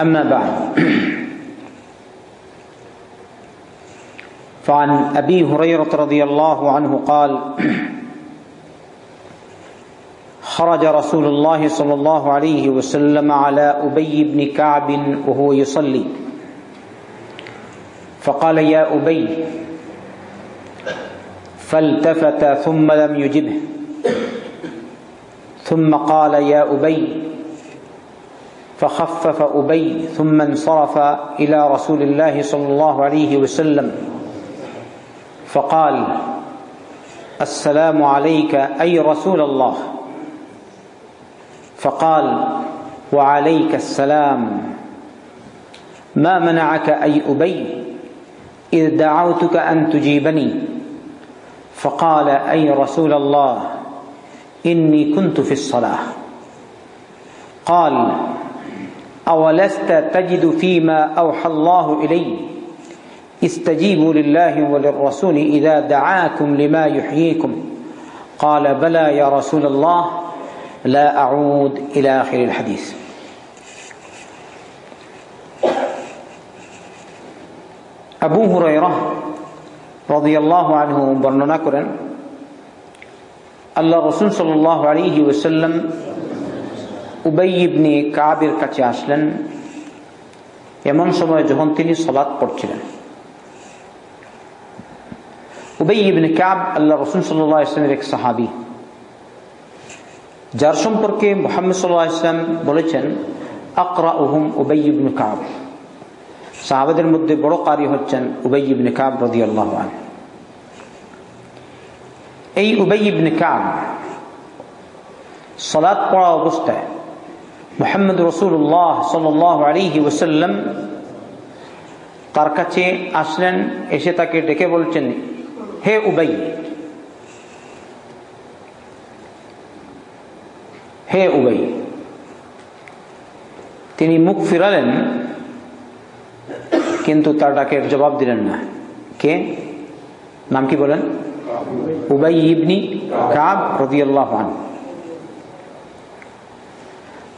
أما بعد. فعن أبي هريرة رضي الله عنه قال خرج رسول الله صلى الله عليه وسلم على أبي بن كعب وهو يصلي. فقال يا أبي فالتفت ثم لم يجبه. ثم قال يا أبي فخفف أبي ثم انصرف إلى رسول الله صلى الله عليه وسلم فقال السلام عليك أي رسول الله؟ فقال وعليك السلام. ما منعك أي أبي؟ إذ دعوتك أن تجيبني. فقال أي رسول الله إني كنت في الصلاة. قال اولست تجد فيما اوحى الله الي استجيبوا لله وللرسول اذا دعاكم لما يحييكم قال بلى يا رسول الله لا اعود الى اخر الحديث আবু হুরাইরা রাদিয়াল্লাহু আনহু বর্ণনা করেন আল্লাহ রসুল সাল্লাহ আলাইহি ওয়াসাল্লাম উবাই ইবনে কাবের কাছে আসলেন। এমন সময় যখন তিনি সলাৎ পড়ছিলেন। উবাই ইবনে কাব আল্লাহ রসুল সাল্লাহ এক সাহাবি। যার সম্পর্কে মোহাম্মদ সাল্লাহ ইসলাম বলেছেন আকরা উহুম উবাই কাব। সাহাবাদের মধ্যে বড় কারি হচ্ছেন উবাই ইবনে কাব রদি আল্লাহ এই উবাই ইবনে কাব সলাদ পড়া অবস্থায় মোহাম্মদ রসুল্লাহ সাল আলিহি ওসাল্লাম তার কাছে আসলেন, এসে তাকে ডেকে বলছেন, হে উবাই হে উবাই। তিনি মুখ ফিরালেন, কিন্তু তার ডাকের জবাব দিলেন না। কে? নাম কি বলেন? উবাই ইবনি কাব রদিয়াল্লাহ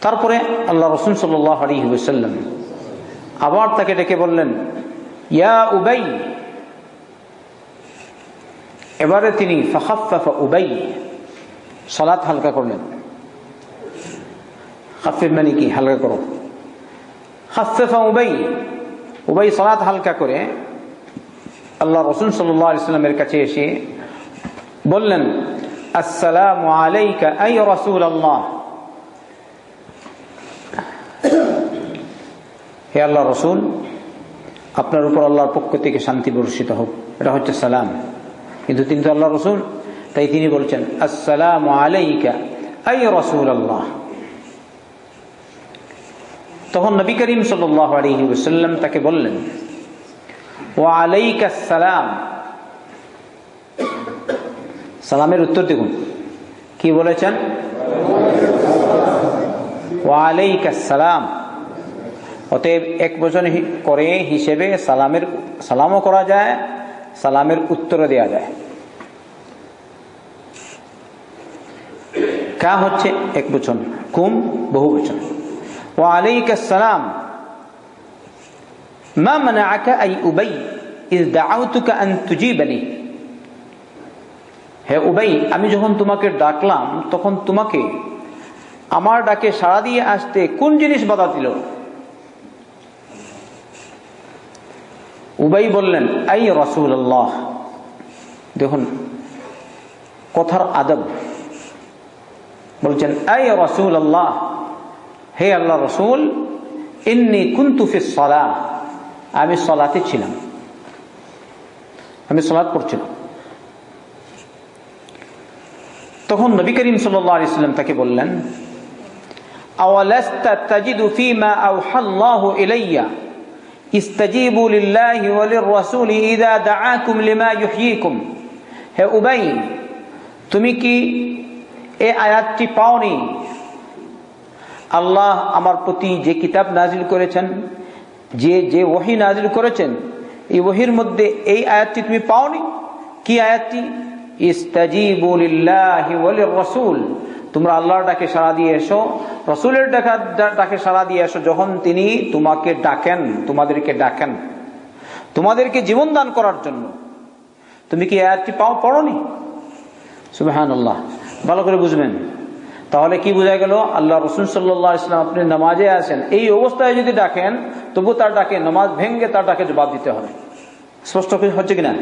তারপরে আল্লাহ রসুল সাল্লাহ আলী ওসাল্লাম আবার তাকে ডেকে বললেন, ইয়া উবাই। এবারে তিনি উবাই সলাৎ হালকা করলেন। খাফিফ মানে কি? হালকা করো। খাফেফা উবাই উবাই সলাৎ হালকা করে আল্লাহ রসুল সাল্লামের কাছে এসে বললেন, আসসালাম আলাইকা, আই রসুল আল্লাহ হে আল্লাহ রসুল, আপনার উপর আল্লাহর পক্ষ থেকে শান্তি বর্ষিত হোক। এটা হচ্ছে সালাম। কিন্তু তিনি তো আল্লাহ রসুল, তাই তিনি বলছেন, আসসালাম আলাইকা, আই রসুল আল্লাহ তখন নবী করিম আলহি তাকে বললেন ও আলাইকা সালাম। সালামের উত্তর দেখুন। কি বলেছেন? ও আলাইকা সালাম। অতএব এক বচন করে হিসেবে সালামের, সালামও করা যায়, সালামের উত্তর দেয়া যায়। কা হচ্ছে এক বচন, কুম বহু বচন। ও আলাইক সালাম, মা মানে আকা আই উবাই হে উবাই, আমি যখন তোমাকে ডাকলাম, তখন তোমাকে আমার ডাকে সাড়া দিয়ে আসতে কোন জিনিস বাধা দিল? উবাই বললেন, আই রসুল আল্লাহ দেখুন, কথার আদব। বলছেন, আই রসুল আল্লাহ হে আল্লাহ রসুল, ইন্নি কুন্তুফি সলা। আমি সলাতে ছিলাম। আমি সলাৎ পড়ছিলাম। তখন নবী করিম সাল্লাম তাকে বললেন, আওয়ালাস্তা তাজিদু ফিমা আওহাল্লাহু ইলাইয়া? ইস্তাজিবু লিল্লাহি ওয়া লির-রাসূলি ইযা দাআকুম লিমা ইউহয়িকুম হে উবাই, তুমি কি এই আয়াতটি পাওনি? আল্লাহ আমার প্রতি যে কিতাব নাজিল করেছেন, যে যে ওহি নাজিল করেছেন, এই ওহির মধ্যে এই আয়াতটি তুমি পাওনি? কি আয়াতটি? ইস্তাজিবু লিল্লাহি ওয়া লির-রাসূল। তোমরা আল্লাহর ডাকে সাড়া দিয়ে এসো রসুলের ডাকা ডাকে সাড়া দিয়ে এসো যখন তিনি তোমাকে ডাকেন তোমাদেরকে ডাকেন। তোমাদেরকে জীবন দান করার জন্য। তুমি কি আয়াতটি পাও পড়নি? সুবাহান আল্লাহ ভালো করে বুঝবেন। তাহলে কি বোঝা গেল? আল্লাহ রসুল সাল্লাহ ইসলাম আপনি নামাজে আছেন। এই অবস্থায় যদি ডাকেন তবু তার ডাকে নামাজ ভেঙ্গে তার ডাকে জবাব দিতে হবে। স্পষ্ট হচ্ছে কিনা?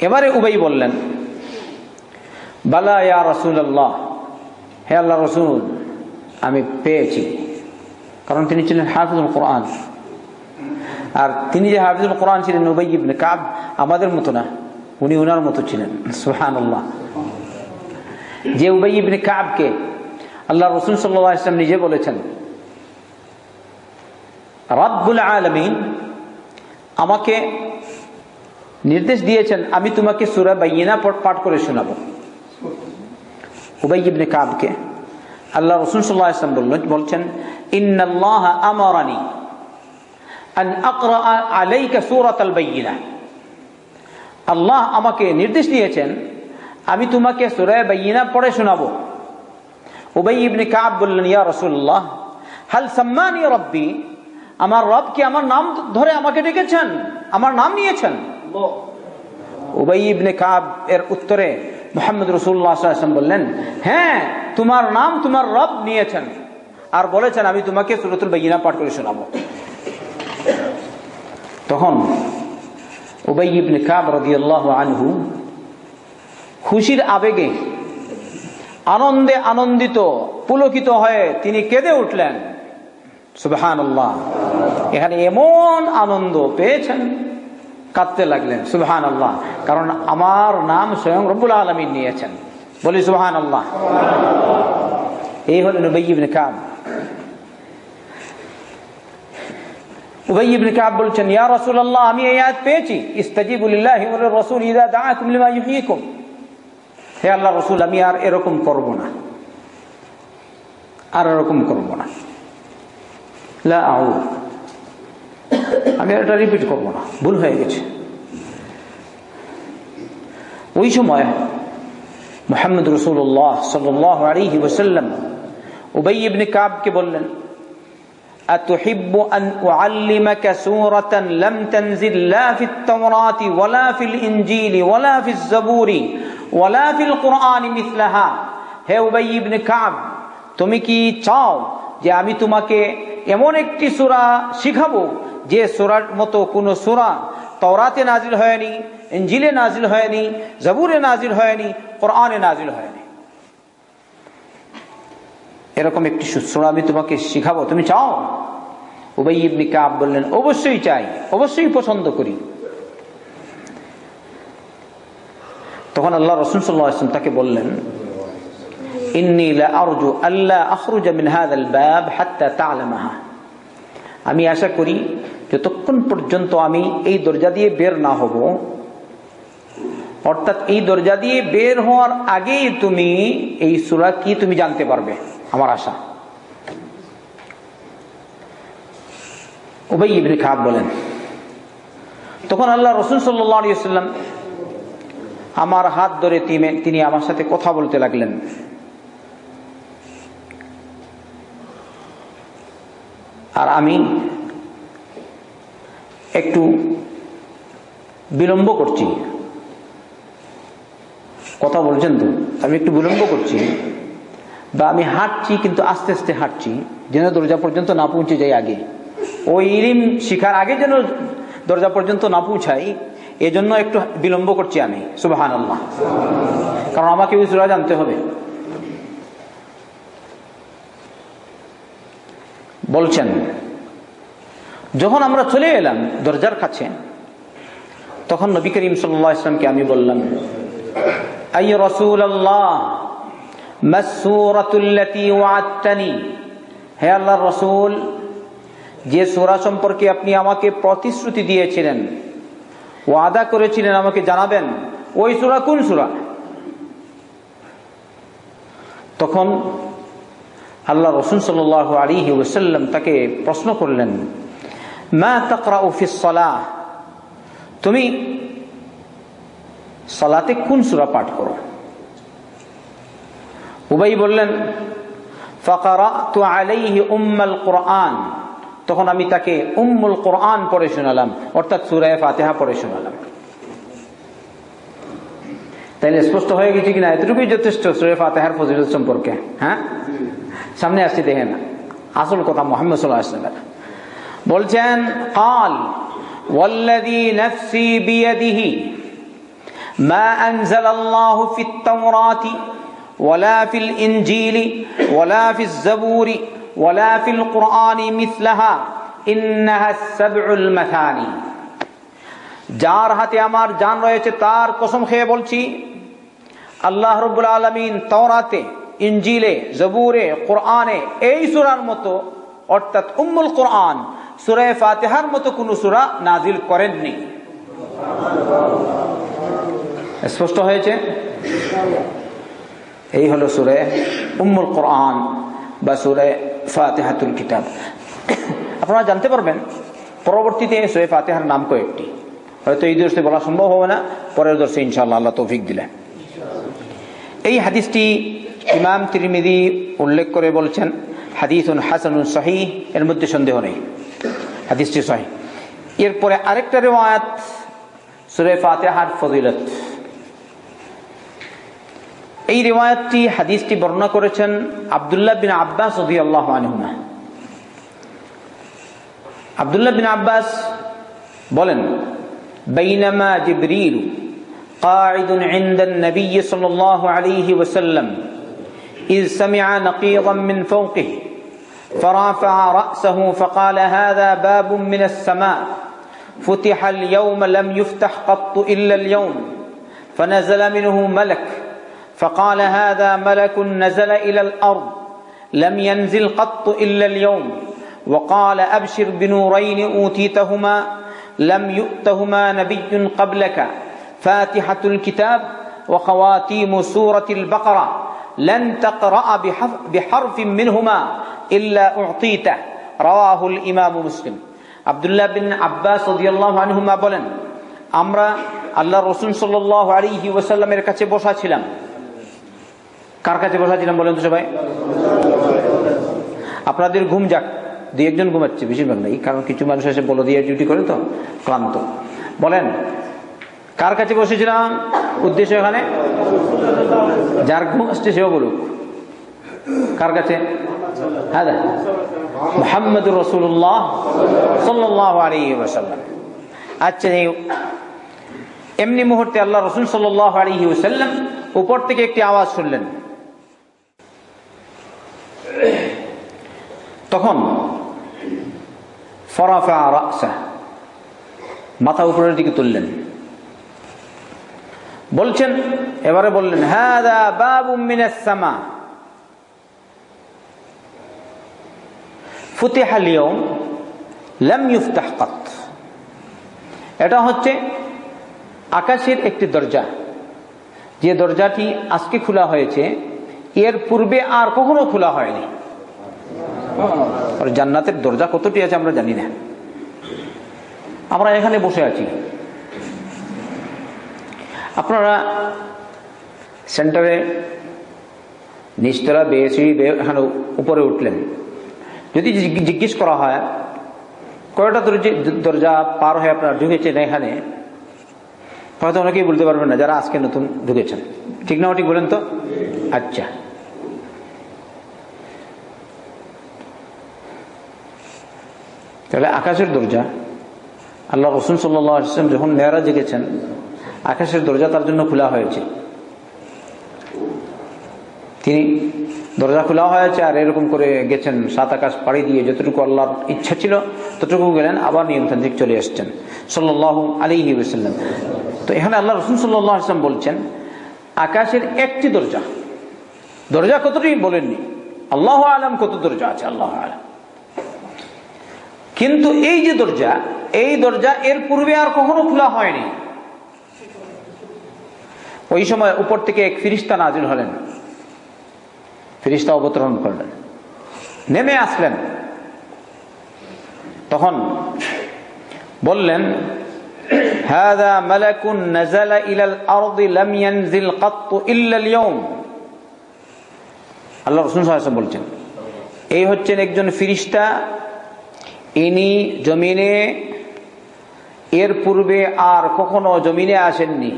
এবারে উবাই বললেন বালা রসুল হে আল্লাহ রসুল, আমি পেয়েছি। কারণ তিনি ছিলেন হাফিজুল কোরআন। আর তিনি যে হাফিজুল কোরআন ছিলেন ইবনে কাব আমাদের মতো না, উনি ওনার মতো ছিলেন। সুহান আল্লাহ যে উবাই কাবকে আল্লাহ রসুল সাল্লাহ ইসলাম নিজে বলেছেন, রব্বুল আলমিন আমাকে নির্দেশ দিয়েছেন, আমি তোমাকে সুরা বাইনা পাঠ করে শোনাবো। ইবনে কাবকে। আল্লাহ রসুল সাল্লাহ ইসলাম বললেন বলছেন ইন্নাল্লাহ আমারানি আন আকরা আলাইকা সূরাতাল বাইয়িনা। আল্লাহ আমাকে নির্দেশ দিয়েছেন আমি তোমাকে সূরা বাইয়িনা পড়ে শোনাবো। উবাই ইবনে কাব বললেন ইয়া রাসূলুল্লাহ হাল সাম্মানি রাব্বি আমার রব কি আমার নাম ধরে আমাকে ডেকেছেন? আমার নাম নিয়েছেন? উবাই ইবনে কাব এর উত্তরে মোহাম্মদ রসুল্লাহাম বললেন হ্যাঁ তোমার নাম তোমার রব নিয়েছেন। আর বলেছেন, আমি তোমাকে সুরতুল বাইনা পাঠ করে শোনাবো। তখন আনহু খুশির আবেগে আনন্দে আনন্দিত, পুলকিত হয়ে তিনি কেঁদে উঠলেন। সুবহান এখানে এমন আনন্দ পেয়েছেন। কাঁদতে লাগলেন সুবহান আল্লাহ কারণ আমার নাম স্বয়ং রব্বুল আলমিন নিয়েছেন। বলি সুবহান আল্লাহ এই হলেন উবাইবিন কাব। আমি রাসূল ইউহয়িকুম হে আল্লাহ রাসূল, আমি আর এরকম করব না। আর এরকম করব না। আমি এটা রিপিট করব না ভুল হয়ে গেছে ওই সময় মোহাম্মদ রসুল্লাহ সাল্লাহ আলিহি ওসাল্লাম উবাই ইবনে কাবকে বললেন أتحب أن أعلمك سورة لم تنزل لا في التوراة ولا في الإنجيل ولا في الزبور ولا في القرآن مثلها হে উবাই ইবনে কাব তুমি কি চাও যে আমি তোমাকে এমন একটি সূরা শিখাবো যে সুরার মতো কোন সুরা তওরাতে নাজিল হয়নি ইঞ্জিলে নাজিল হয়নি, জবুরে নাজিল হয়নি, কোরআনে নাজিল হয়নি। এরকম একটি সুরা আমি তোমাকে শিখাবো। তুমি চাও? উবাই ইবনি কাব বললেন, অবশ্যই চাই, অবশ্যই পছন্দ করি। তখন আল্লাহ রসুল সাল্লাম তাকে বললেন আমি আশা করি যতক্ষণ পর্যন্ত আমি এই দরজা দিয়ে বের না হব, অর্থাৎ এই দরজা দিয়ে বের হওয়ার আগেই তুমি এই সুরা কি তুমি জানতে পারবে, আমার আশা। ওবাই ইবনে খাব বলেন, তখন আল্লাহ রসুল সাল্লাম আমার হাত ধরে তিনি আমার সাথে কথা বলতে লাগলেন। আর আমি একটু বিলম্ব করছি। কথা বলছেন তো, আমি একটু বিলম্ব করছি বা আমি হাঁটছি কিন্তু আস্তে আস্তে হাঁটছি, যেন দরজা পর্যন্ত না পৌঁছে যাই আগে। ওই ইলিম শিখার আগে যেন দরজা পর্যন্ত না পৌঁছাই, এজন্য একটু বিলম্ব করছি আমি সুবাহান কারণ আমাকে সুরা জানতে হবে। বলছেন যখন আমরা চলে এলাম দরজার কাছে, তখন নবী করিম সাল্লাহ ইসলামকে আমি বললাম আই রসুল আল্লাহ হে আল্লাহ রসুল, যে সোরা সম্পর্কে আপনি আমাকে প্রতিশ্রুতি দিয়েছিলেন ও আদা করেছিলেন আমাকে জানাবেন, ওই সুরা কোন সুরা? তখন আল্লাহ রসুন সাল আলী ওসাল্লাম তাকে প্রশ্ন করলেন মা তকরা উফিস সলাহ। তুমি সলাতে কোন সুরা পাঠ করো? উবাই বললেন উম্মাল কোরআন। তখন আমি তাকে উম্মুল কোরআন পড়ে শোনালাম অর্থাৎ সুরায় ফাতেহা পড়ে শোনালাম। তাইলে স্পষ্ট হয়ে গেছে কিনা? এতটুকুই যথেষ্ট সুরে ফাতেহার ফজিলত সম্পর্কে হ্যাঁ? সামনে আসছি দেখেন। আসল কথা মোহাম্মদ সাল্লাহ আসলামের বলছেন কাল والذي نفسي بيده ما أنزل الله في التوراة ولا في الإنجيل ولا في الزبور ولا في القرآن مثلها إنها السبع المثاني যার হাতে আমার জান রয়েছে তার কসম খেয়ে বলছি আল্লাহ রব্বুল আলমিন তওরাতে ইঞ্জিলে জবুরে কোরআনে এই সুরার মতো অর্থাৎ উম্মুল কোরআন সুরে ফাতেহার মতো কোন সুরা নাজিল করেননি। স্পষ্ট হয়েছে? এই হলো সুরে উম্মুল কোরআন বা সুরে ফাতেহাতুল কিতাব। আপনারা জানতে পারবেন, পরবর্তীতে সুরে ফাতেহার নাম কয়েকটি। হয়তো এই দর্শে বলা সম্ভব হবে না, পরের দর্শে ইনশাল্লাহ আল্লাহ তৌফিক দিলেন। এই হাদিসটি ইমাম তিরমিদি উল্লেখ করে বলছেন, হাদিসুন হাসানুন সাহি এর মধ্যে সন্দেহ নেই। হাদিসটি সহি এরপরে আরেকটা রেওয়ায়াত সুরে ফাতেহার ফজিলত এই রেওয়ায়তটি হাদিসটি বর্ণনা করেছেন আবদুল্লাহ বিন আব্বাস রদি আল্লাহ আনহুমা আবদুল্লাহ বিন আব্বাস বলেন بينما جبريل قاعد عند النبي صلى الله عليه وسلم إذ سمع نقيضا من فوقه فرافع رأسه فقال هذا باب من السماء. فتح اليوم لم يفتح قط إلا اليوم. فنزل منه ملك. فقال هذا ملك نزل إلى الأرض. لم ينزل قط إلا اليوم. وقال أبشر بنورين أوتيتهما. لم يؤتهما نبي قبلك. فاتحة الكتاب وخواتيم سورة البقرة. لن تقرأ بحرف منهما إلا أعطيته رواه الإمام مسلم عبد الله بن عباس رضي الله عنهما বলেন আমরা আল্লাহ রসুল সাল্লাহ আলী ওসাল্লামের কাছে বসা ছিলাম কার কাছে বসা ছিলাম বলেন তো সবাই আপনাদের ঘুম যাক দুই একজন ঘুমাচ্ছে বেশিরভাগ নেই কারণ কিছু মানুষ এসে বলো দিয়ে ডিউটি করে তো ক্লান্ত বলেন কার কাছে বসেছিলাম? উদ্দেশ্য এখানে? যার ঘুম আসছে সেও বলুক। কার কাছে? হ্যাঁ মোহাম্মদুর রসুল্লাহ সাল্লাহ আলী ওসাল্লাম আচ্ছা এমনি মুহূর্তে আল্লাহ রসুল সাল্লাহ আলী ওসাল্লাম উপর থেকে একটি আওয়াজ শুনলেন। তখন ফরাফা মাথা উপরের দিকে তুললেন। বলছেন, এবারে বললেন, হাদা বাবু এটা হচ্ছে আকাশের একটি দরজা। যে দরজাটি আজকে খোলা হয়েছে, এর পূর্বে আর কখনো খোলা হয়নি। জান্নাতের দরজা কতটি আছে আমরা জানি না। আমরা এখানে বসে আছি। আপনারা সেন্টারে নিচতলা বেয়ে সিঁড়ি বেয়ে এখানে উপরে উঠলেন। যদি জিজ্ঞেস করা হয়, কয়টা দরজা পার হয়ে আপনারা ঢুকেছেন এখানে? হয়তো অনেকেই বলতে পারবেন না যারা আজকে নতুন ঢুকেছেন। ঠিক না ঠিক বলেন তো? আচ্ছা। তাহলে আকাশের দরজা, আল্লাহ রসুন সাল্লাম যখন মেয়েরা জেগেছেন আকাশের দরজা তার জন্য খোলা হয়েছে। তিনি দরজা খোলা হয়েছে আর এরকম করে গেছেন, সাত আকাশ পাড়ি দিয়ে যতটুকু আল্লাহর ইচ্ছা ছিল ততটুকু গেলেন, আবার নিয়ন্ত্রণ থেকে চলে এসছেন সাল্লাহ আলী ওসাল্লাম তো এখানে আল্লাহ রসুন সাল্লাম বলছেন, আকাশের একটি দরজা দরজা কতটি বলেননি, আল্লাহ আলম কত দরজা আছে, আল্লাহ আলম। কিন্তু এই যে দরজা, এই দরজা এর পূর্বে আর কখনো খোলা হয়নি। ওই সময় উপর থেকে এক ফিরিস্তা নাজিল হলেন ফিরিস্তা অবতরণ করলেন নেমে আসলেন তখন বললেন هذا ملك نزل إلى الأرض لم ينزل قط إلا اليوم আল্লাহ রসুল সাহেব বলছেন এই হচ্ছেন একজন ফিরিস্তা ইনি জমিনে এর পূর্বে আর কখনো জমিনে আসেননি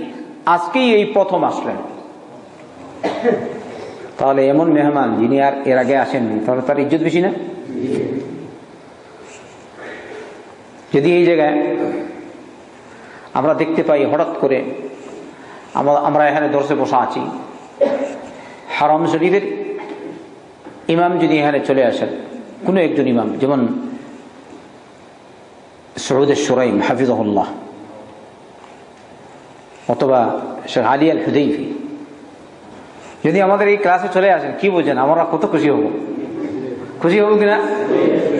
আজকেই এই প্রথম আসলেন। তাহলে এমন মেহমান যিনি আর এর আগে আসেননি, তাহলে তার ইজ্জত বেশি না? যদি এই জায়গায় আমরা দেখতে পাই হঠাৎ করে আমরা এখানে দর্শে বসা আছি, হারম শরীফের ইমাম যদি এখানে চলে আসেন, কোনো একজন ইমাম, যেমন সৌদের সোরাইম, হাফিজহুল্লাহ অথবা শেখ আলী আল হুদেইফি যদি আমাদের এই ক্লাসে চলে আসেন, কি বোঝেন? আমরা কত খুশি হব? খুশি হব কিনা?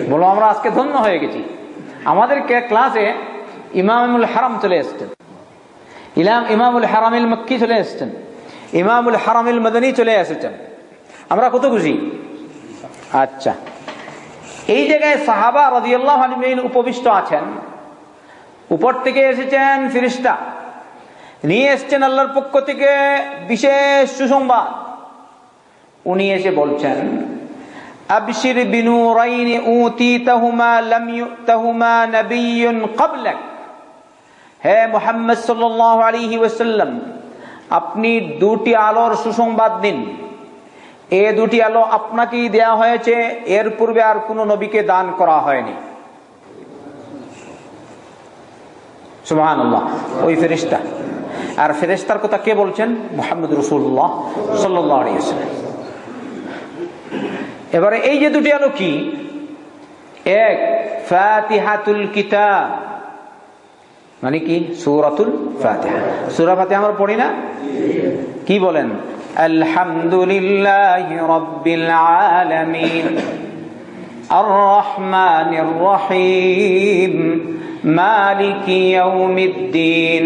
বলো, আমরা আজকে ধন্য হয়ে গেছি। আমাদের ক্লাসে ইমামুল হারাম চলে এসছেন। ইলাম ইমামুল হারামিল মক্কি চলে এসছেন। ইমামুল হারামিল মদনী চলে এসেছেন। আমরা কত খুশি? আচ্ছা। এই জায়গায় সাহাবা রাজিয়াল্লাহ আলমিন উপবিষ্ট আছেন। উপর থেকে এসেছেন ফিরিস্তা। নিয়ে এসছেন আল্লাহর পক্ষ থেকে বিশেষ সুসংবাদ। উনি এসে বলছেন, আবশির বিনুরাইন উতিতাহুমা লাম ইউতাহুমা নাবিয়্যুন ক্বাবলাক। হে মুহাম্মদ সাল্লাল্লাহু আলাইহি ওয়াসাল্লাম, আপনি দুটি আলোর সুসংবাদ দিন। এ দুটি আলো আপনাকেই দেয়া হয়েছে, এর পূর্বে আর কোন নবীকে দান করা হয়নি। সুবহান ওই ফেরিস্তা আর ফেরেস্তার কথা কে বলছেন? মোহাম্মদ রসুল্লাহ সাল্লাহ এবারে এই যে দুটি আলো কি এক ফাতিহাতুল কিতা মানে কি? সুরাতুল ফাতিহা। সুরা ফাতে আমরা পড়ি না? কি বলেন? আলহামদুলিল্লাহ রব্বিল আলামিন আর রহমানির রহিম, মালিক ইয়াউমিদ্দিন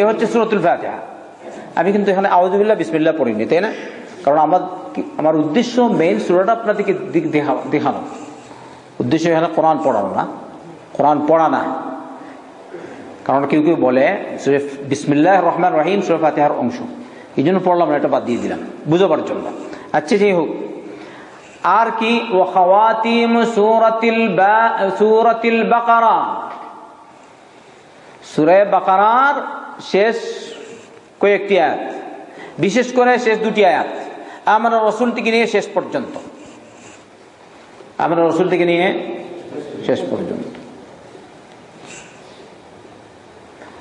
এ হচ্ছে সুরতুল ফাতিহা। আমি কিন্তু এখানে আউজুবিল্লাহ বিসমিল্লাহ পড়িনি, তাই না? কারণ আমার আমার উদ্দেশ্য মেইন সুরাটা আপনাদেরকে দেখানো। উদ্দেশ্য এখানে কোরআন পড়ানো না। কোরআন পড়া না। কারণ কেউ কেউ বলে বিসমিল্লাহ রহমান রহিম, সুরা ফাতিহার অংশ। এই জন্য পড়লাম এটা বাদ দিয়ে দিলাম। বুঝবার জন্য। আচ্ছা যাই হোক। আর কি? ও খাওয়াতিম সুরাতিল সুরাতিল বাকারা। সুরে বাকারার শেষ কয়েকটি আয়াত। বিশেষ করে শেষ দুটি আয়াত। আমরা রসুল থেকে নিয়ে শেষ পর্যন্ত। আমরা রসুল থেকে নিয়ে শেষ পর্যন্ত।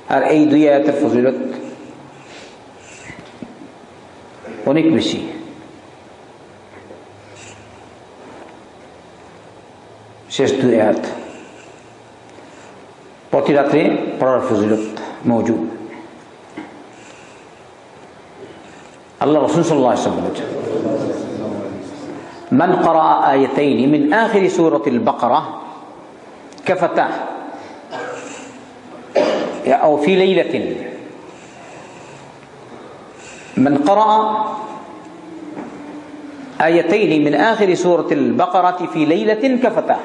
আর এই দুই আয়াতের ফজিলত অনেক বেশি। শেষ দুই আয়াত প্রতি রাত্রে পড়ার ফজিলত মৌজুদ আল্লাহ রসুল সাল্লাহ বলেছেন من قرأ آيتين من آخر سورة البقرة كفتاه أو في ليلة من قرأ آيتين من آخر سورة البقرة في ليلة كفتاه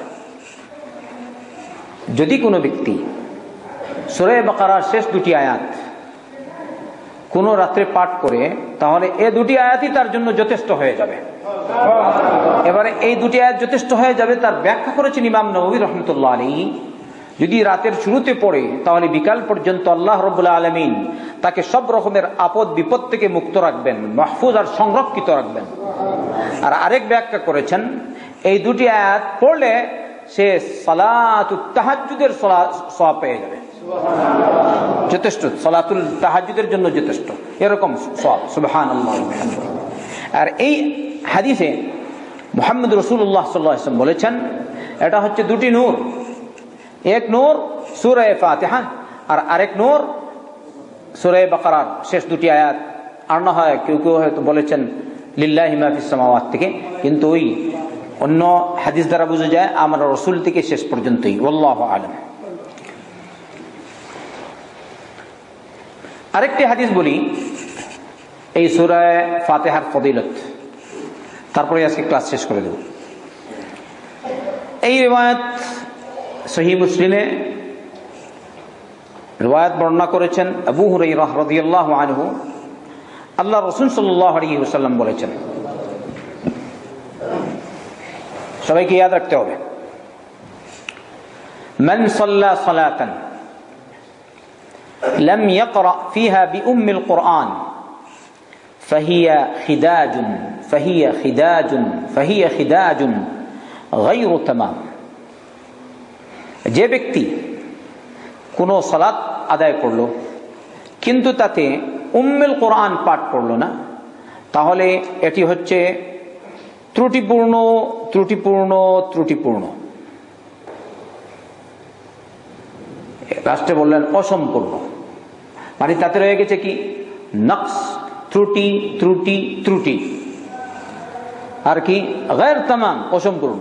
যদি কোনো ব্যক্তি সুরে বাকারার শেষ দুটি আয়াত কোন রাত্রে পাঠ করে, তাহলে এ দুটি আয়াতই তার জন্য যথেষ্ট হয়ে যাবে। এবারে এই দুটি আয়াত যথেষ্ট হয়ে যাবে, তার ব্যাখ্যা করেছেন ইমাম নবী রহমতুল্লাহ আলী যদি রাতের শুরুতে পড়ে, তাহলে বিকাল পর্যন্ত আল্লাহ রবুল্লাহ আলমিন তাকে সব রকমের আপদ বিপদ থেকে মুক্ত রাখবেন, মাহফুজ আর সংরক্ষিত রাখবেন। আর আরেক ব্যাখ্যা করেছেন, এই দুটি আয়াত পড়লে সে সালাতুল সওয়াব পেয়ে যাবে। যথেষ্ট। সালাতুল তাহাজুদের জন্য যথেষ্ট। এরকম সওয়াব। সুবহানাল্লাহ আর এই হাদিসে মোহাম্মদ রসুল্লাহ সাল্লাম বলেছেন, এটা হচ্ছে দুটি নূর। এক নূর সুরায় ফাতেহা আর আরেক নূর সুরায় বাকারার। শেষ দুটি আয়াত। আর না হয় কেউ কেউ হয়তো বলেছেন, লিল্লাহ হিমাফিসামাওয়াত থেকে। কিন্তু ওই অন্য হাদিস দ্বারা বোঝা যায়, আমরা রসুল থেকে শেষ পর্যন্তই ওল্লাহ আলম। আরেকটি হাদিস বলি, এই সুরায় ফাতেহার ফদিলত তারপরে আজকে ক্লাস শেষ করে দেব। এই রেওয়ায়ত সহি মুসলিমে রেওয়ায়ত বর্ণনা করেছেন আবু হুরাই রাহরাদিয়াল্লাহু আনহু। আল্লাহ রসুল সাল্লাহ আলাইহি ওয়াসাল্লাম বলেছেন সবাইকে ইয়াদ রাখতে হবে من صلى صلاة لم يقرأ فيها بأم القرآن فهي خداج فهي خداج فهي خداج غير تمام যে ব্যক্তি কোনো সালাত আদায় করলো কিন্তু তাতে উম্মেল কোরআন পাঠ করলো না তাহলে এটি হচ্ছে ত্রুটিপূর্ণ ত্রুটিপূর্ণ ত্রুটিপূর্ণ। রাষ্ট্রে বললেন অসম্পূর্ণ। মানে তাতে রয়ে গেছে কি? নকশ, ত্রুটি ত্রুটি ত্রুটি। আর কি? গের তামাম, অসম্পূর্ণ।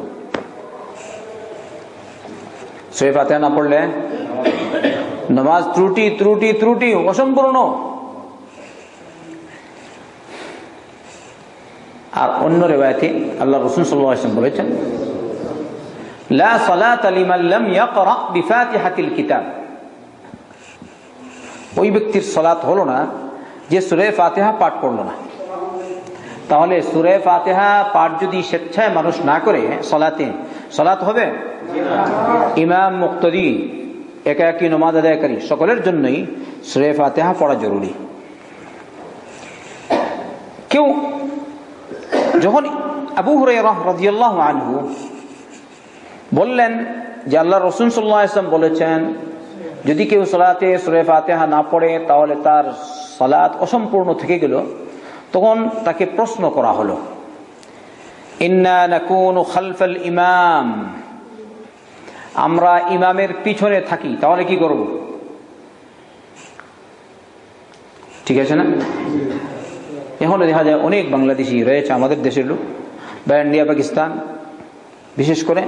সৈফ ফাতে না পড়লে? নামাজ ত্রুটি ত্রুটি ত্রুটি, অসম্পূর্ণ। আর অন্য রেবায়তে আল্লাহ রসুল সাল্লাম বলেছেন, লা কিতাব। ওই ব্যক্তির সালাত হলো না যে পাঠ না। তাহলে পাঠ যদি স্বেচ্ছায় মানুষ না করে, সলাতে, সলাত হবে? ইমাম মুক্তদি একা একই নমাজ আদায়কারী, সকলের জন্যই সুরে ফাতেহা পড়া জরুরি। কেউ যখন আবু রাদিয়াল্লাহু আনহু বললেন যে আল্লাহ সাল্লাল্লাহু আলাইহি বলেছেন, যদি কেউ সালাতে সুরে ফাতেহা না পড়ে, তাহলে তার সালাত অসম্পূর্ণ থেকে গেল। তখন তাকে প্রশ্ন করা হলো খালফাল ইমাম। আমরা ইমামের পিছনে থাকি, তাহলে কি করব? ঠিক আছে না? এখন দেখা যায় অনেক বাংলাদেশি রয়েছে, আমাদের দেশের লোক। বা ইন্ডিয়া পাকিস্তান, বিশেষ করে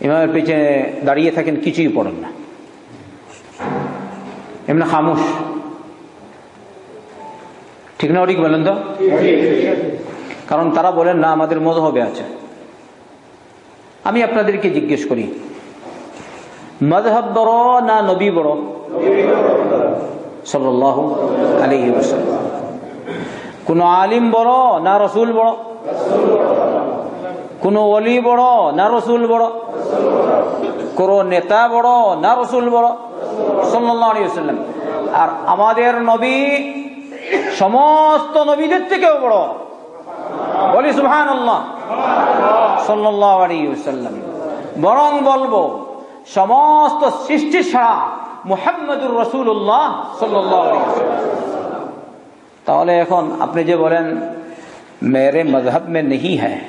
ইমামের পিছনে দাঁড়িয়ে থাকেন, কিছুই পড়েন না। এমনি খামুশ। ঠিক না ঠিক বলেন তো? কারণ তারা বলেন, না, আমাদের মজহবে আছে। আমি আপনাদেরকে জিজ্ঞেস করি মজহব বড় না নবী বড়? সাল্লাহ আলহি কোন আলিম বড়, না রসুল বড়? কোন অলি বড়, না রসুল বড়? কোন নেতা বড়, না রসুল বড়? সাল্লাম আর আমাদের নবী সমস্ত নবীদের থেকেও বড়। বলি সুহান আল্লাহ সাল্লাম বরং বলব, সমস্ত সৃষ্টি ছাড়া মুহাম্মদুর রসুল্লাহ সাল্লাহ তাহলে এখন আপনি যে বলেন, মেরে মজহব মে নেই হ্যাঁ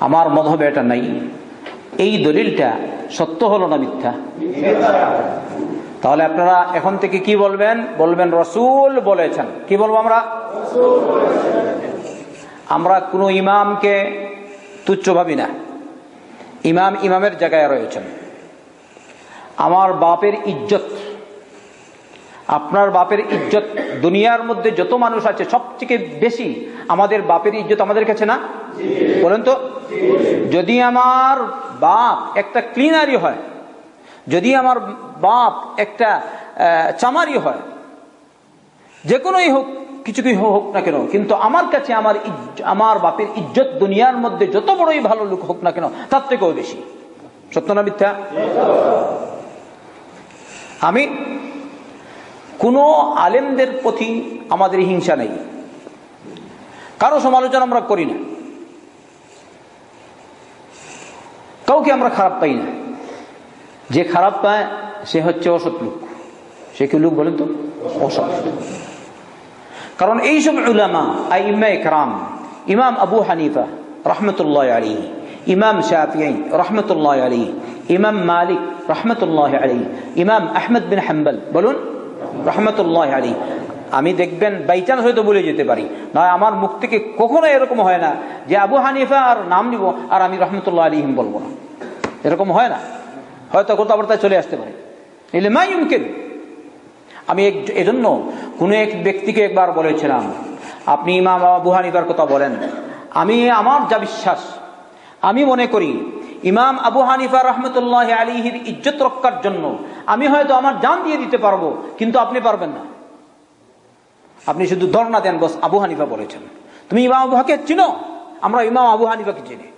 আমার মধব এটা নাই। এই দলিলটা সত্য হলো না মিথ্যা? তাহলে আপনারা এখন থেকে কি বলবেন? বলবেন, রসুল বলেছেন। কি বলব আমরা? আমরা কোন ইমামকে তুচ্ছ ভাবি না। ইমাম ইমামের জায়গায় রয়েছেন। আমার বাপের ইজ্জত আপনার বাপের ইজ্জত দুনিয়ার মধ্যে যত মানুষ আছে, সবথেকে বেশি আমাদের বাপের ইজ্জত আমাদের কাছে না? বলেন তো। যদি আমার বাপ একটা ক্লিনারি হয়, যদি আমার বাপ একটা চামারি হয়, যে কোনোই হোক, কিছু কি হোক না কেন, কিন্তু আমার কাছে আমার আমার বাপের ইজ্জত দুনিয়ার মধ্যে যত বড়ই ভালো লোক হোক না কেন, তার থেকেও বেশি। সত্য না মিথ্যা? আমি কোন আলেমদের প্রতি আমাদের হিংসা নেই। কারও সমালোচনা আমরা করি না। কাউকে আমরা খারাপ পাই না। যে খারাপ পায়, সে হচ্ছে অসৎ লোক। সে কি লোক বলেন তো? অসৎ। কারণ এইসব উলামা আইম্মা একরাম ইমাম আবু হানিফা রহমতুল্লাহ আলী ইমাম শাফিঈ রহমতুল্লাহ আলী ইমাম মালিক রহমতুল্লাহ আলী ইমাম আহমদ বিন হাম্বল বলুন রহমতুল্লাহ আলী। আমি দেখবেন বাই চান্স হয়তো বলে যেতে পারি। নয়, আমার মুখ থেকে কখনো এরকম হয় না যে আবু হানিফা আর নাম নিব আর আমি রহমতুল্লাহ আলীহিম বলব না। এরকম হয় না। হয়তো কথাবার্তায় চলে আসতে পারে। এলে মাই উমকেন আমি এজন্য কোনো এক ব্যক্তিকে একবার বলেছিলাম, আপনি ইমাম আবু হানিফার কথা বলেন। আমি, আমার যা বিশ্বাস, আমি মনে করি ইমাম আবু হানিফা রহমতুল্লাহ আলীহির ইজ্জত রক্ষার জন্য। আমি হয়তো আমার জান দিয়ে দিতে পারব, কিন্তু আপনি পারবেন না। আপনি শুধু ধর্ণা দেন, বস, আবু হানিফা বলেছেন। তুমি ইমাম আবুহাকে চিনো? আমরা ইমাম আবু হানিফাকে চিনি।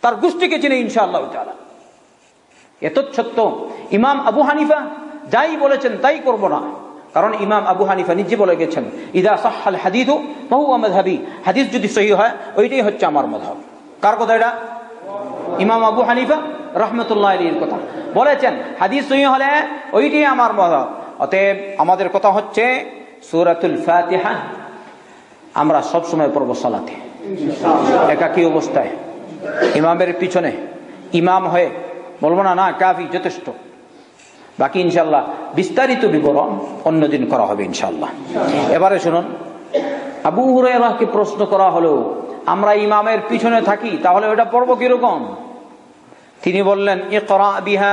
তার গোষ্ঠীকে চিনি, ইনশাআল্লাহ তালা এত সত্য, ইমাম আবু হানিফা যাই বলেছেন তাই করব না। কারণ ইমাম আবু হানিফা নিজে বলে গেছেন, ইদা সাহাল হাদিদু বহু মধাবি হাদিস যদি সহি হয়, ওইটাই হচ্ছে আমার মধাব কার কথা এটা? ইমাম আবু হানিফা রহমতুল্লাহ আলীর কথা। বলেছেন, হাদিস সহি হলে ওইটাই আমার মধাব অতএব আমাদের কথা হচ্ছে সুরাতুল ফাতিহা। আমরা সব সময় পড়ব সালাতে। একাকী অবস্থায়। ইমামের পিছনে ইমাম হয়ে বলব না না, কাফি যথেষ্ট। বাকি ইনশাল্লাহ বিস্তারিত বিবরণ অন্যদিন করা হবে ইনশাল্লাহ এবারে শুনুন, আবু হুরাইরাকে প্রশ্ন করা হলো আমরা ইমামের পিছনে থাকি, তাহলে ওটা পড়ব কীরকম? তিনি বললেন বিহা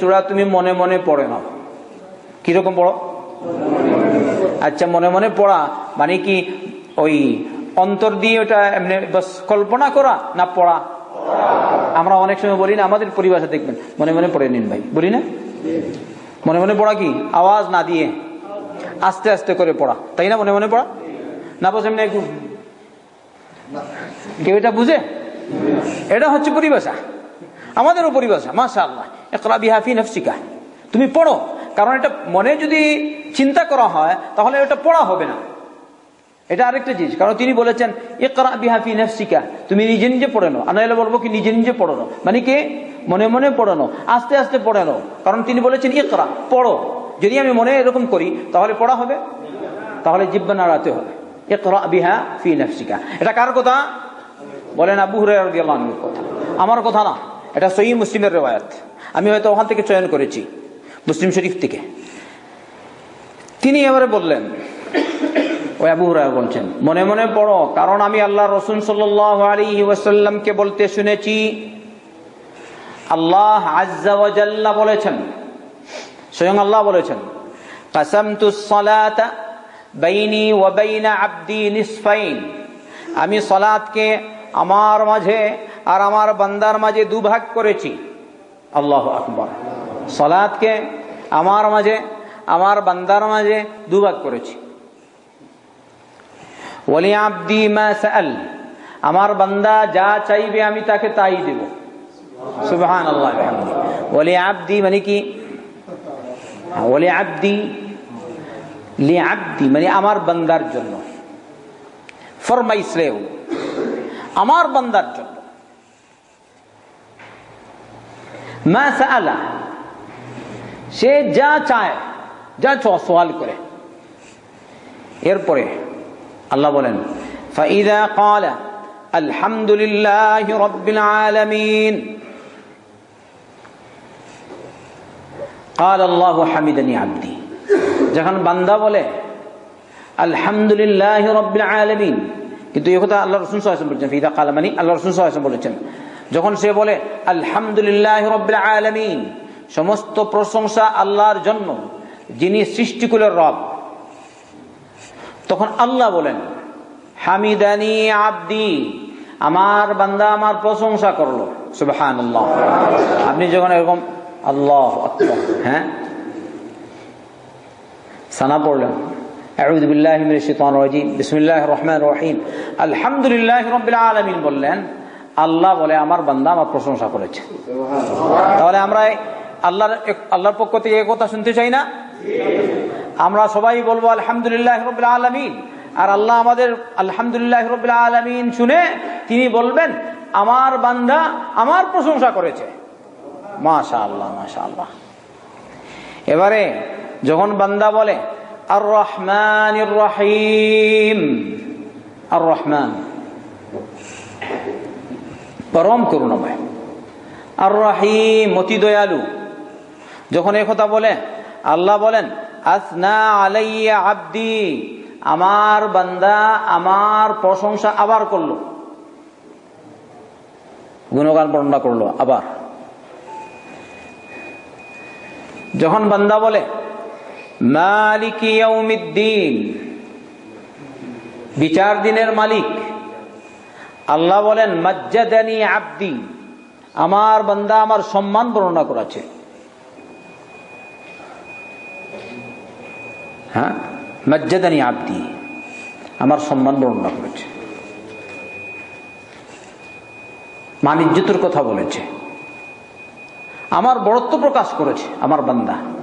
সূরা তুমি মনে মনে পড়ে নাও। কীরকম পড়ো? আচ্ছা মনে মনে পড়া মানে কি ওই অন্তর দিয়ে ওটা এমনি কল্পনা করা না পড়া? আমরা অনেক সময় বলি না, আমাদের পরিভাষা দেখবেন। মনে মনে পড়ে নিন ভাই, বলি না? মনে মনে পড়া কি? আওয়াজ না দিয়ে আস্তে আস্তে করে পড়া, তাই না? মনে মনে পড়া? না বসে এমনি কেউ এটা বুঝে? এটা হচ্ছে পরিভাষা। আমাদেরও পরিভাষা মাসা আল্লাহ একরা বিহাফি নফসিকা। তুমি পড়ো, কারণ এটা মনে যদি চিন্তা করা হয়, তাহলে এটা পড়া হবে না। এটা আরেকটা জিনিস, কারণ তিনি বলেছেন, ইকরা বিহাফি নফসিকা। তুমি নিজে নিজে পড়ে নো আনাইলে বলব কি, নিজে নিজে পড়ানো মানে কি? মনে মনে পড়ানো আস্তে আস্তে পড়ানো কারণ তিনি বলেছেন, ইকরা, পড়ো। যদি আমি মনে এরকম করি, তাহলে পড়া হবে? তাহলে জিব্বা নাড়াতে হবে। এটা কার কথা? বলেন আবু কথা। আমার কথা না, এটা সহি মুসলিমের রেওয়ায়াত। আমি হয়তো ওখান থেকে চয়ন করেছি, মুসলিম শরীফ থেকে। তিনি এবারে বললেন, ওই আবু হুরায় বলছেন, মনে মনে পড়ো, কারণ আমি আল্লাহ রসুন সাল্লাহ আলী ওয়াসাল্লামকে বলতে শুনেছি, আল্লাহ বলেছেন, স্বয়ং আল্লাহ বলেছেন বাইনি ওয়া বাইনা আবদি নিসফাইন। আমি সালাতকে আমার মাঝে আর আমার বান্দার মাঝে দুভাগ করেছি। আল্লাহ আকবর। সালাতকে আমার মাঝে, আমার বান্দার মাঝে দুভাগ করেছি। ওলি আব্দি মাসাল আমার বান্দা যা চাইবে আমি তাকে তাই দেব। সুবহান আল্লাহ ওলি আব্দি মানে কি? ওলি আব্দি লি আব্দি মানে আমার বান্দার জন্য ফর মাই স্লেভ আমার বান্দার জন্য মা সালা সে যা চায় যা সওয়াল করে এরপরে আল্লাহ বলেন فإذا قال الحمد لله رب العالمين قال الله حمدني عبدي যখন বান্দা বলে, আলহামদুলিল্লাহ আলামিন, কিন্তু এই কথা আল্লাহ রসুল সাল্লাল্লাহু বলেছেন, ফিদা কালামানি আল্লাহ রসুল সাল্লাল্লাহু বলেছেন। যখন সে বলে, আলহামদুলিল্লাহ আলামিন, সমস্ত প্রশংসা আল্লাহর জন্য, যিনি সৃষ্টিকুলের রব, তখন আল্লাহ বলেন, হামিদানি আব্দি, আমার বান্দা আমার প্রশংসা করল। সুবহান আপনি যখন এরকম, আল্লাহ হ্যাঁ সানা পড়লেন أعوذ بالله من الشيطان الرجيم بسم الله الرحمن الرحيم الحمد لله رب العالمين বললেন আল্লাহ বলে আমার বান্দা আমার প্রশংসা করেছে তাহলে আমরা আল্লাহর আল্লাহর পক্ষ থেকে কথা শুনতে চাই না আমরা সবাই বলবো আলহামদুলিল্লাহ রবিল আলমিন আর আল্লাহ আমাদের আলহামদুলিল্লাহ রবিল আলমিন শুনে তিনি বলবেন আমার বান্দা আমার প্রশংসা করেছে মাশা আল্লাহ মাশা আল্লাহ এবারে যখন বান্দা বলে আর রহমান রহিম আর রহমান পরম করুণাময়। আর রহিম অতি দয়ালু। যখন কথা বলে, আল্লাহ বলেন, আসনা আলাইয়া আব্দি। আমার বান্দা আমার প্রশংসা আবার করল। গুণগান বর্ণনা করল আবার। যখন বান্দা বলে মালিক বিচার দিনের মালিক। আল্লাহ বলেন, মজ্জাদানি আব্দি। আমার বান্দা আমার সম্মান বর্ণনা করেছে। হ্যাঁ? মজ্জাদানি আব্দি। আমার সম্মান বর্ণনা করেছে। মানিজ্যতের কথা বলেছে। আমার বড়ত্ব প্রকাশ করেছে আমার বান্দা।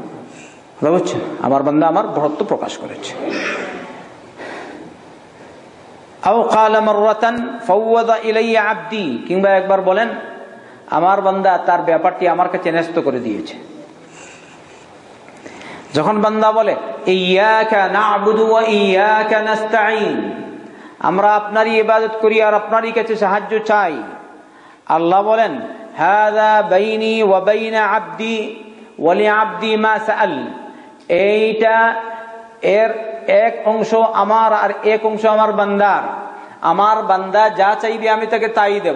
বুঝছেন আমার বান্দা আমার বড়ত্ব প্রকাশ করেছে। কিংবা একবার বলেন, আমার বান্দা তার ব্যাপারটি আমার কাছে ন্যস্ত করে দিয়েছে। যখন বান্দা বলে আমরা আপনারই ইবাদত করি আর আপনারই কাছে সাহায্য চাই। আল্লাহ বলেন এইটা এর এক অংশ আমার আর এক অংশ আমার বান্দার। আমার বান্দা যা চাইবে আমি তাকে তাই দেব।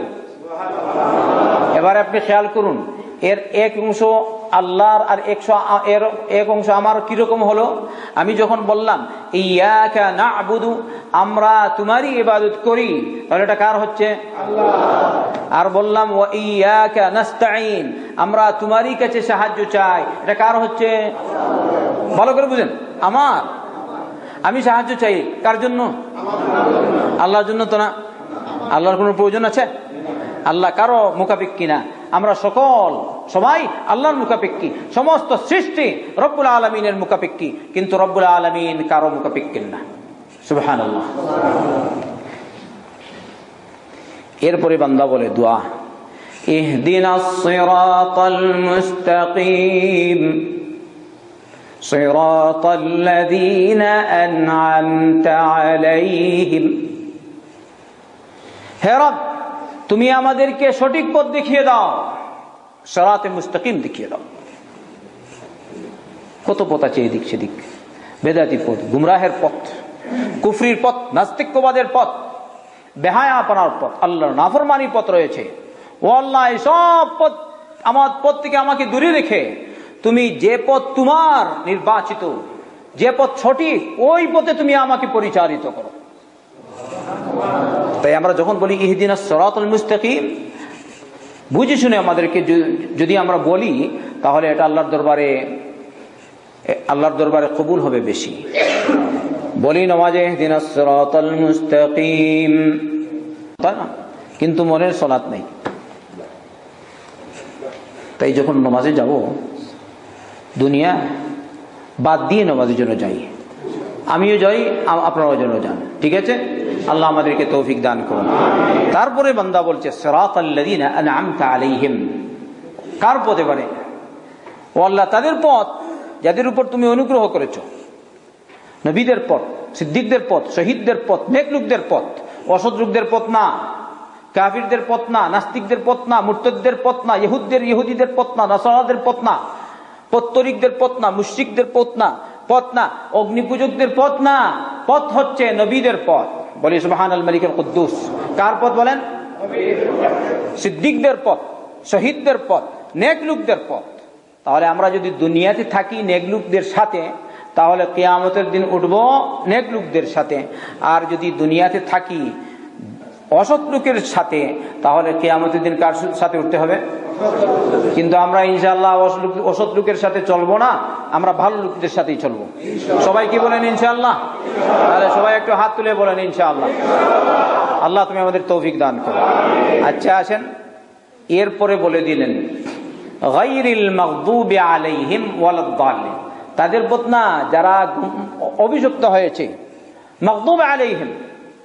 এবার আপনি খেয়াল করুন, এর এক অংশ আল্লাহর আর একশো এর এক অংশ আমার কীরকম হলো? আমি যখন বললাম না আমরা তোমারই ইবাদত করি। তাহলে এটা কার হচ্ছে? আর বললাম আমরা তোমারই কাছে সাহায্য চাই। এটা কার হচ্ছে? ভালো করে বুঝেন। আমার। আমি সাহায্য চাই। কার জন্য? আল্লাহর জন্য তো না। আল্লাহর কোনো প্রয়োজন আছে? আল্লাহ কারও মুখাপেক্ষি না। আমরা সকল, সবাই আল্লাহর মুখাপেক্ষি। সমস্ত সৃষ্টি রব্বুল আলমিনের মুখাপেক্ষি। কিন্তু রব্বুল আলমিন কারও মুখাপেক্ষি না। আল্লাহ এরপরে বান্দা বলে দোয়া اهدنا الصراط المستقيم صراط الذين أنعمت عليهم হে রব তুমি আমাদেরকে সঠিক পথ দেখিয়ে দাও সরাতে মুস্তাকিম দেখিয়ে দাও কত পথ আছে এদিক সেদিক বেদাতি পথ গুমরাহের পথ কুফরির পথ নাস্তিক্যবাদের পথ বেহায়াপনার পথ, আল্লাহর নাফরমানির পথ রয়েছে। ও আল্লাহ সব পথ, আমার পথ থেকে আমাকে দূরে রেখে তুমি যে পথ তোমার নির্বাচিত, যে পথ সঠিক, ওই পথে তুমি আমাকে পরিচালিত করো। তাই আমরা যখন বলি, ইহদিন বুঝে শুনে আমাদেরকে যদি আমরা বলি, তাহলে এটা আল্লাহর দরবারে আল্লাহর দরবারে কবুল হবে বেশি। বলি নমাজে দিন সরাতুল মুস্তাকিম তাই না। কিন্তু মনের সলাৎ নেই। তাই যখন নমাজে যাব, দুনিয়া বাদ দিয়ে নমাজের জন্য যাই। আমিও যাই আপনারাও জন্য যান। ঠিক আছে? আল্লাহ আমাদেরকে তৌফিক দান করুন। তারপরে বান্দা বলছে আলাইহিম। কার পথে পারে ও আল্লাহ, তাদের পথ, যাদের উপর তুমি অনুগ্রহ করেছ। নবীদের পথ, সিদ্দিকদের পথ, শহীদদের পথ, নেকলুকদের পথ। অসদরুকদের পথ না কাফিরদের পথ না নাস্তিকদের পথ না মুর্তদের পথ না ইহুদদের, ইহুদিদের পথ না নাসরাদের পত্তরিকদের পথ না মুশ্রিকদের পথ না পথ অগ্নিপূজকদের পথ পথ হচ্ছে নবীদের পথ। বলি সুবাহান আল মালিকের কুদ্দুস। কার পথ বলেন? সিদ্দিকদের পথ, শহীদদের পথ, নেকলুকদের পথ। তাহলে আমরা যদি দুনিয়াতে থাকি নেকলুকদের সাথে তাহলে কেয়ামতের দিন উঠব নেকলুকদের সাথে। আর যদি দুনিয়াতে থাকি অসৎ লোকের সাথে, তাহলে কেয়ামতের দিন কার সাথে উঠতে হবে? কিন্তু আমরা ইনশাল্লাহ অসৎ লোকের সাথে চলবো না, আমরা ভালো লোকদের সাথেই চলবো। সবাই কি বলেন ইনশাল্লাহ তাহলে সবাই একটু হাত তুলে বলেন ইনশাআল্লাহ। আল্লাহ তুমি আমাদের তৌফিক দান করো। আচ্ছা আসেন। এরপরে বলে দিলেন তাদের বদনা যারা অভিযুক্ত হয়েছে। মকদুব আলাইহিম,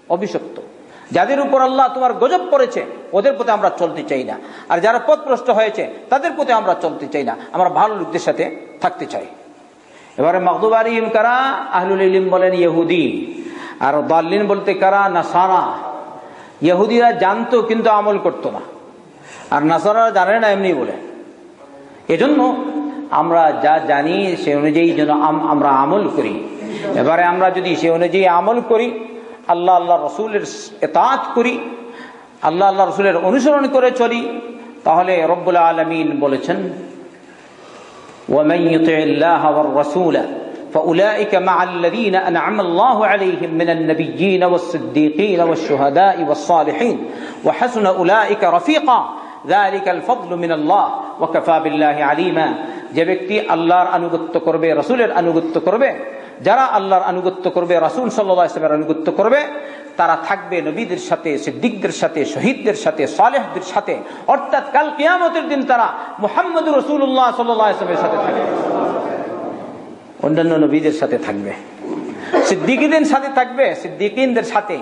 অভিশপ্ত। যাদের উপর আল্লাহ তোমার গজব পড়েছে, ওদের প্রতি আমরা চলতে চাই না। আর যারা পথভ্রষ্ট হয়েছে, তাদের প্রতি আমরা চলতে চাই না। আমরা ভালো লোকদের সাথে থাকতে চাই। এবারে মকদুব আলিম কারা? আহলুল ইলিম বলেন ইহুদি। আর দাল্লিন বলতে কারা? নাসারা। ইহুদিরা জানতো কিন্তু আমল করতো না। আর নাসারা জানে না এমনি বলে। এজন্য আমরা যা জানি সে অনুযায়ী যেন আমরা আমল করি এবারে আমরা যদি সে অনুযায়ী আমল করি আল্লাহ আল্লাহ রসুলের এতাত করি আল্লাহ আল্লাহ রসুলের অনুসরণ করে চলি তাহলে রব্বুল আলমিন বলেছেন ومن يطع الله والرسول فأولئك مع الذين أنعم الله عليهم من النبيين والصديقين والشهداء والصالحين وحسن أولئك رفيقا ذلك الفضل من الله وكفى بالله عليما যে ব্যক্তি আল্লাহর আনুগত্য করবে, রসুলের আনুগত্য করবে, যারা আল্লাহর আনুগত্য করবে, রাসুল সাল্লামের আনুগত্য করবে, তারা থাকবে নবীদের সাথে, সিদ্দিকদের সাথে, শহীদদের সাথে, সালেহদের সাথে, অর্থাৎ কাল কিয়ামতের দিন তারা মোহাম্মদ রসুল্লাহ সাল্লামের সাথে থাকবে। অন্যান্য নবীদের সাথে থাকবে। সিদ্দিকিদের সাথে থাকবে, সিদ্দিকিনদের সাথে।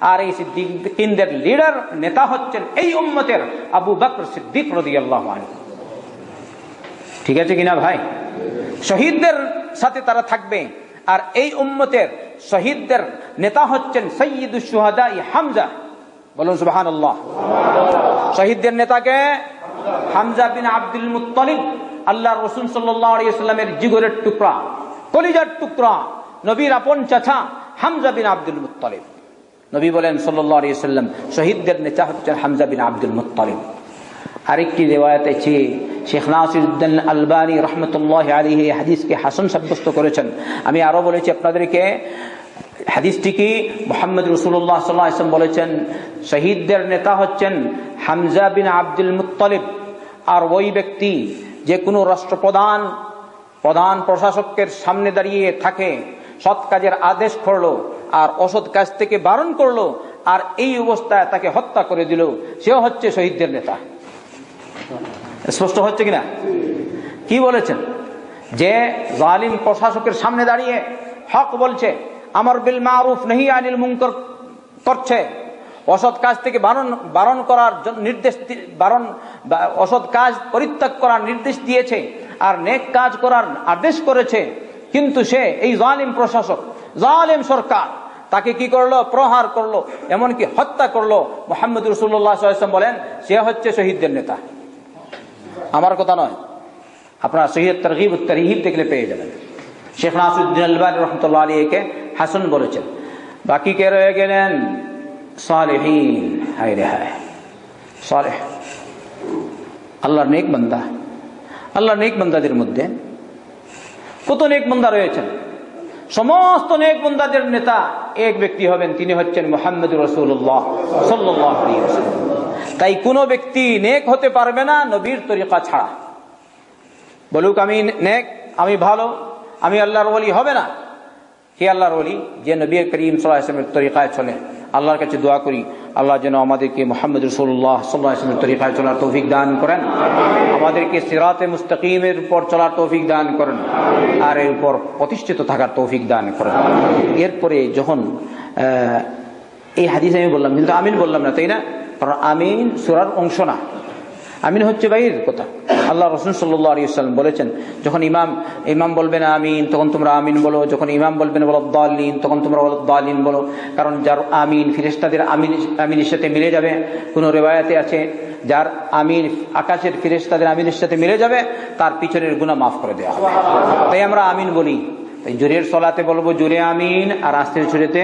আর এই সিদ্দিকিনদের লিডার নেতা হচ্ছেন এই উম্মতের আবু বকর সিদ্দিক রদি আল্লাহ ঠিক আছে কিনা ভাই? শহীদদের সাথে তারা থাকবে। আর এই উম্মতের শহীদদের নেতা হচ্ছেন সৈয়দুসুহাদা হামজা। বলুন সুবাহান আল্লাহ শহীদদের নেতাকে হামজা বিন আব্দুল মুতালিব আল্লাহ রসুল সাল্লামের জিগরের টুকরা, কলিজার টুকরা, নবীর আপন চাচা হামজা বিন আব্দুল মুতালিব নবী বলেন সাল্লাম শহীদদের নেতা হচ্ছেন হামজা বিন আব্দুল মুতালিব আরেকটি রেওয়ায়ত আছে শেখ নাসিরুদ্দিন আলবানী রহমতুল্লাহ আলী এই হাদিসকে হাসন সাব্যস্ত করেছেন। আমি আরও বলেছি আপনাদেরকে, হাদিসটিকে মোহাম্মদ রসুল্লাহ সাল্লাহ ইসলাম বলেছেন, শহীদদের নেতা হচ্ছেন হামজা বিন আব্দুল মুতালিব আর ওই ব্যক্তি যে কোনো রাষ্ট্রপ্রধান, প্রধান প্রশাসকের সামনে দাঁড়িয়ে থাকে, সৎ কাজের আদেশ করল, আর অসৎ কাজ থেকে বারণ করল, আর এই অবস্থায় তাকে হত্যা করে দিল, সেও হচ্ছে শহীদদের নেতা। স্পষ্ট হচ্ছে কিনা? কি বলেছেন? যে জালিম প্রশাসকের সামনে দাঁড়িয়ে হক বলছে, আমার বিল মারুফ নেহি আনিল মুঙ্কর করছে। অসৎ কাজ থেকে বারণ বারণ করার নির্দেশ বারণ অসৎ কাজ পরিত্যাগ করার নির্দেশ দিয়েছে আর নেক কাজ করার আদেশ করেছে। কিন্তু সে, এই জালিম প্রশাসক, জালিম সরকার, তাকে কি করল? প্রহার করল, এমনকি হত্যা করল। মোহাম্মদ রসুল্লাহ বলেন, সে হচ্ছে শহীদদের নেতা। আমার কথা নয়। আপনারা সৈয়দ তরহিব তরহিব দেখলে পেয়ে যাবেন। শেখ নাসুদ্দিন আলবান রহমতুল্লাহ আলী একে হাসান বলেছেন। বাকি কে রয়ে গেলেন? আল্লাহর নেক বন্দা। আল্লাহর নেক বন্দাদের মধ্যে কত নেক বন্দা রয়েছেন? সমস্ত নেক বন্দাদের নেতা এক ব্যক্তি হবেন, তিনি হচ্ছেন মোহাম্মদ রসুল্লাহ সাল্লাহ তাই কোনো ব্যক্তি নেক হতে পারবে না নবীর তরিকা ছাড়া। বলুক আমি নেক, আমি ভালো, আমি আল্লাহর ওলি হবে না। কে আল্লাহর ওলি, যে নবী করিম সাল্লামের তরিকায় চলে, আল্লাহর কাছে দোয়া করি, আল্লাহ যেন আমাদেরকে মোহাম্মদ রসুল্লাহ সাল্লাহামের তরিকায় চলার তৌফিক দান করেন, আমাদেরকে সিরাতে মুস্তাকিমের উপর চলার তৌফিক দান করেন, আর এর উপর প্রতিষ্ঠিত থাকার তৌফিক দান করেন। এরপরে যখন এই হাদিস আমি বললাম, কিন্তু আমিন বললাম না, তাই না? কারণ আমিন সুরার অংশ না। আমিন হচ্ছে বাইরের কথা। আল্লাহ রসুন সাল্লাম বলেছেন, যখন ইমাম ইমাম বলবেন আমিন, তখন তোমরা আমিন বলো। যখন ইমাম বলবেন বলো দালিন তখন তোমরা বলো দালিন বলো। কারণ যার আমিন ফিরেস্তাদের আমিন, আমিনের সাথে মিলে যাবে। কোনো রেবায়াতে আছে, যার আমিন আকাশের ফিরেস্তাদের আমিনের সাথে মিলে যাবে, তার পিছনের গুণা মাফ করে দেওয়া তাই আমরা আমিন বলি। জোরের সলাতে বলবো জোরে আমিন আর আস্তের ছুড়েতে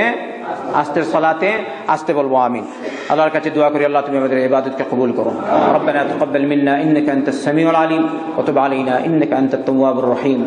আস্তের সলাতে আসতে বলবো আমিন আল্লাহর কাছে দোয়া করি আল্লাহ তুমি আমাদের ইবাদতকে কবুল করো ربنا تقبل منا انك انت السميع العليم وتب علينا انك انت التواب الرحيم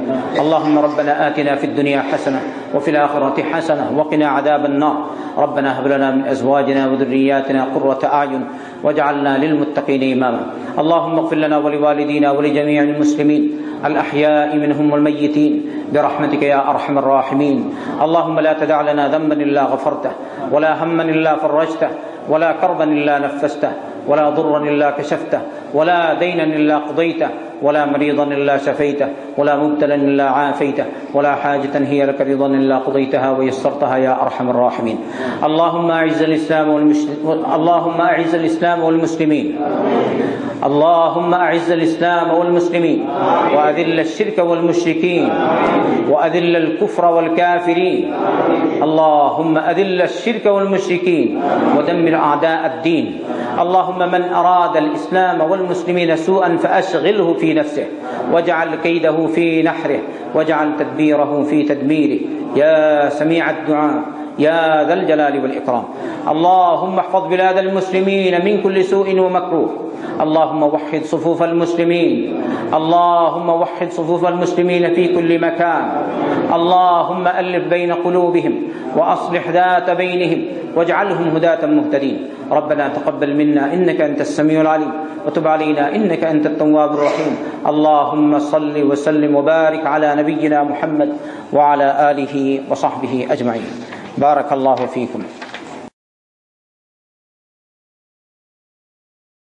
اللهم ربنا آتنا في الدنيا حسنه وفي الاخره حسنه وقنا عذاب النار ربنا هب لنا من ازواجنا وذرياتنا قرة اعين واجعلنا للمتقين اماما اللهم اغفر لنا ولوالدينا ولجميع المسلمين الأحياء منهم والميتين برحمتك يا أرحم الراحمين. اللهم لا تدع لنا ذنبا إلا غفرته ولا هما إلا فرجته ولا كربا إلا نفسته ولا ضرا إلا كشفته ولا دينا إلا قضيته ولا مريضا إلا شفيته ولا مبتلا إلا عافيته ولا حاجة هي لك رضا إلا قضيتها ويسرتها يا أرحم الراحمين. اللهم أعز الإسلام والمسلم اللهم أعز الإسلام والمسلمين. اللهم أعز الإسلام والمسلمين. وأذل الشرك والمشركين. وأذل الكفر والكافرين. اللهم أذل الشرك والمشركين. ودمر أعداء الدين. اللهم من أراد الإسلام والمسلمين سوءا فأشغله في نفسه واجعل كيده في نحره واجعل تدبيره في تدميره. يا سميع الدعاء يا ذا الجلال والإكرام. اللهم احفظ بلاد المسلمين من كل سوء ومكروه. اللهم وحد صفوف المسلمين. اللهم وحد صفوف المسلمين في كل مكان. اللهم ألف بين قلوبهم وأصلح ذات بينهم واجعلهم هداة مهتدين. ربنا تقبل منا إنك أنت السميع العليم وتب علينا إنك أنت التواب الرحيم. اللهم صل وسلم وبارك على نبينا محمد وعلى وصحبه أجمعين. بارك الله فيكم.